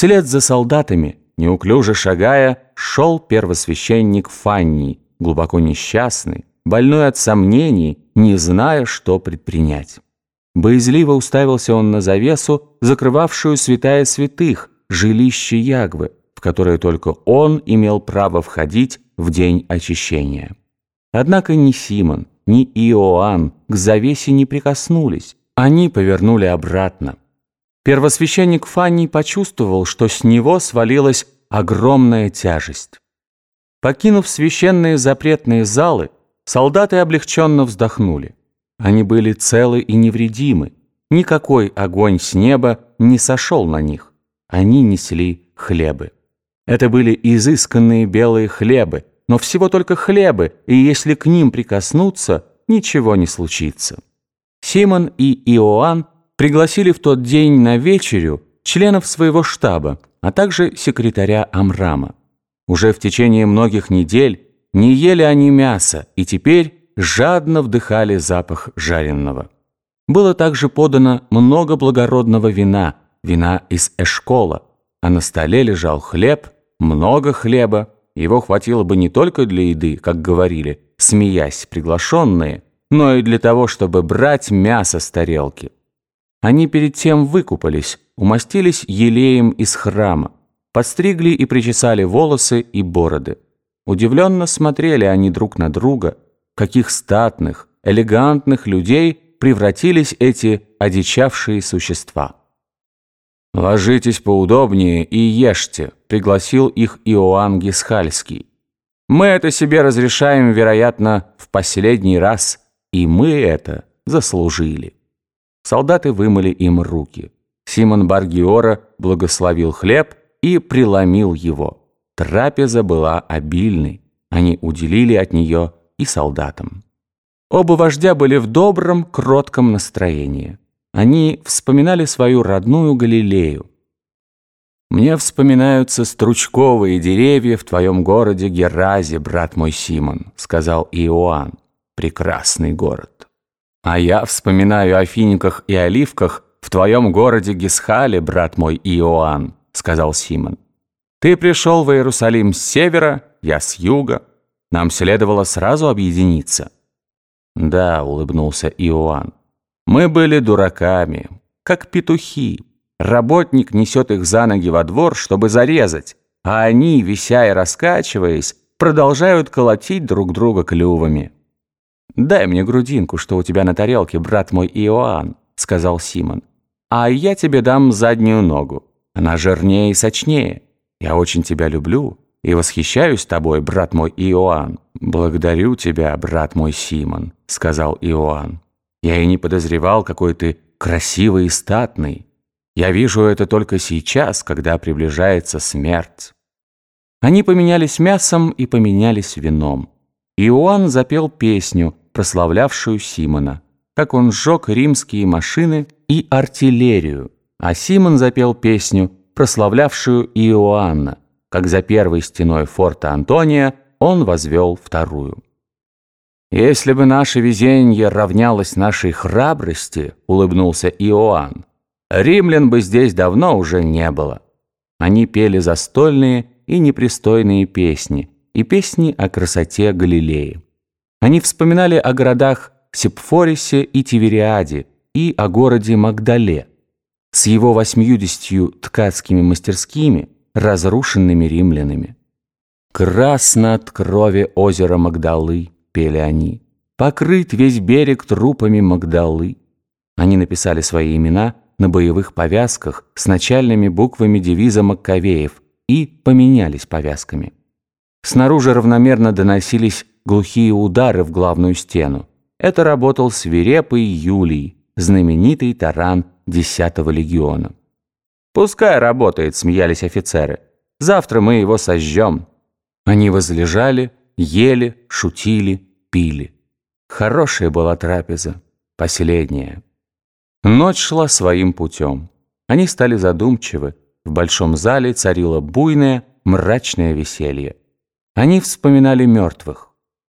Вслед за солдатами, неуклюже шагая, шел первосвященник Фанни, глубоко несчастный, больной от сомнений, не зная, что предпринять. Боязливо уставился он на завесу, закрывавшую святая святых, жилище Ягвы, в которое только он имел право входить в день очищения. Однако ни Симон, ни Иоанн к завесе не прикоснулись, они повернули обратно. Первосвященник Фанни почувствовал, что с него свалилась огромная тяжесть. Покинув священные запретные залы, солдаты облегченно вздохнули. Они были целы и невредимы. Никакой огонь с неба не сошел на них. Они несли хлебы. Это были изысканные белые хлебы, но всего только хлебы, и если к ним прикоснуться, ничего не случится. Симон и Иоанн пригласили в тот день на вечерю членов своего штаба, а также секретаря Амрама. Уже в течение многих недель не ели они мяса, и теперь жадно вдыхали запах жареного. Было также подано много благородного вина, вина из эшкола, а на столе лежал хлеб, много хлеба, его хватило бы не только для еды, как говорили, смеясь приглашенные, но и для того, чтобы брать мясо с тарелки. Они перед тем выкупались, умастились елеем из храма, подстригли и причесали волосы и бороды. Удивленно смотрели они друг на друга – каких статных, элегантных людей превратились эти одичавшие существа. «Ложитесь поудобнее и ешьте», — пригласил их Иоанн Гисхальский. «Мы это себе разрешаем, вероятно, в последний раз, и мы это заслужили». Солдаты вымыли им руки. Симон Баргиора благословил хлеб и преломил его. Трапеза была обильной. Они уделили от нее и солдатам. Оба вождя были в добром, кротком настроении. Они вспоминали свою родную Галилею. «Мне вспоминаются стручковые деревья в твоем городе Геразе, брат мой Симон», — сказал Иоанн. «Прекрасный город». «А я вспоминаю о финиках и оливках в твоем городе Гисхале, брат мой Иоанн», — сказал Симон. «Ты пришел в Иерусалим с севера, я с юга». Нам следовало сразу объединиться». «Да», — улыбнулся Иоанн, — «мы были дураками, как петухи. Работник несет их за ноги во двор, чтобы зарезать, а они, вися и раскачиваясь, продолжают колотить друг друга клювами». «Дай мне грудинку, что у тебя на тарелке, брат мой Иоанн», — сказал Симон. «А я тебе дам заднюю ногу. Она жирнее и сочнее. Я очень тебя люблю и восхищаюсь тобой, брат мой Иоанн». «Благодарю тебя, брат мой Симон», — сказал Иоанн. «Я и не подозревал, какой ты красивый и статный. Я вижу это только сейчас, когда приближается смерть». Они поменялись мясом и поменялись вином. Иоанн запел песню, прославлявшую Симона, как он сжег римские машины и артиллерию, а Симон запел песню, прославлявшую Иоанна, как за первой стеной форта Антония он возвел вторую. «Если бы наше везение равнялось нашей храбрости», — улыбнулся Иоанн, «римлян бы здесь давно уже не было». Они пели застольные и непристойные песни, и песни о красоте Галилеи. Они вспоминали о городах Сепфорисе и Тивериаде, и о городе Магдале, с его восьмьюдесятью ткацкими мастерскими, разрушенными римлянами. «Красно от крови озера Магдалы», — пели они, «покрыт весь берег трупами Магдалы». Они написали свои имена на боевых повязках с начальными буквами девиза Маккавеев и поменялись повязками. Снаружи равномерно доносились глухие удары в главную стену. Это работал свирепый Юлий, знаменитый таран 10-го легиона. «Пускай работает», — смеялись офицеры. «Завтра мы его сожжем». Они возлежали, ели, шутили, пили. Хорошая была трапеза, последняя. Ночь шла своим путем. Они стали задумчивы. В большом зале царило буйное, мрачное веселье. Они вспоминали мертвых.